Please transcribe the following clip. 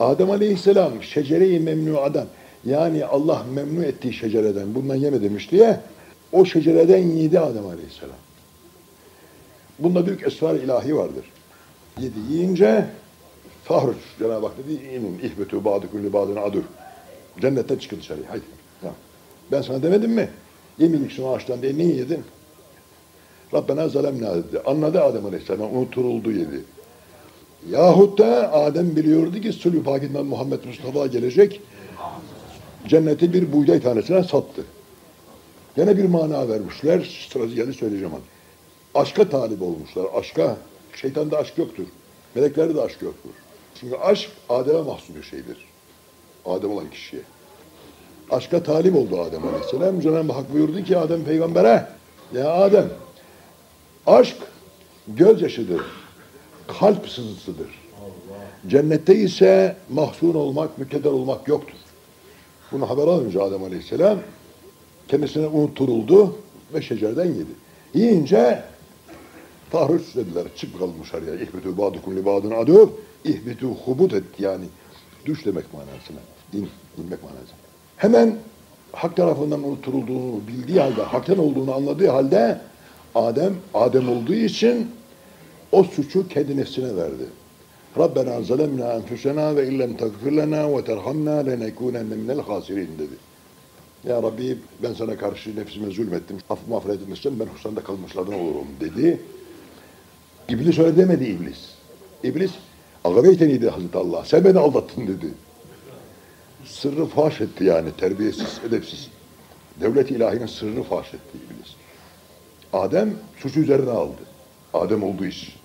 Adem Aleyhisselam şecere-i memnuadan yani Allah memnu ettiği şecereden bundan yeme demiş diye o şecereden yedi Adem Aleyhisselam. Bunda büyük esrar ilahi vardır. Yedi yiyince fahruç Cenab-ı Hak dedi inin ihbetu ba'dukum li ba'din adur. Cennetten çıkın dışarıya. Haydi. Tamam. Ben sana demedim mi? Yeminlik şunu ağaçtan diye niye yedin? Rabbena zalemna dedi. Anladı Adem Aleyhisselam. Unutuldu yedi. Yahut da Adem biliyordu ki Sulü Pakinden Muhammed Mustafa gelecek. Cenneti bir buğday tanesine sattı. Gene bir mana vermişler. Sırası söyleyeceğim onu. Aşka talip olmuşlar. Aşka. Şeytanda aşk yoktur. Meleklerde de aşk yoktur. Çünkü aşk Adem'e mahsus bir şeydir. Adem olan kişiye. Aşka talip oldu Adem Aleyhisselam. Cenab-ı Hak buyurdu ki Adem peygambere ya Adem aşk gözyaşıdır. Kalp sızısıdır. Cennette ise mahzun olmak, mükedder olmak yoktur. Bunu haber alınca Adem Aleyhisselam kendisine unutturuldu ve şecerden yedi. Yiyince tahriş dediler. Çık bakalım dışarıya. İhbitu ba'dukum li ba'din adu. İhbitu hubut et yani. Düş demek manasına. İn, inmek manasına. Hemen hak tarafından unutturulduğunu bildiği halde, haktan olduğunu anladığı halde Adem, Adem olduğu için o suçu kendi nefsine verdi. Rabbena zalemna enfusena ve illem tagfir lena ve terhamna lenekunenne minel hasirin dedi. Ya Rabbi ben sana karşı nefsime zulmettim. Affımı affedilmişsen ben husranda kalmışlardan olurum dedi. İblis öyle demedi iblis. İblis agaveyteni dedi Hazreti Allah. Sen beni aldattın dedi. Sırrı faş etti yani terbiyesiz, edepsiz. Devlet ilahinin sırrını faş etti iblis. Adem suçu üzerine aldı. Adem olduğu iş.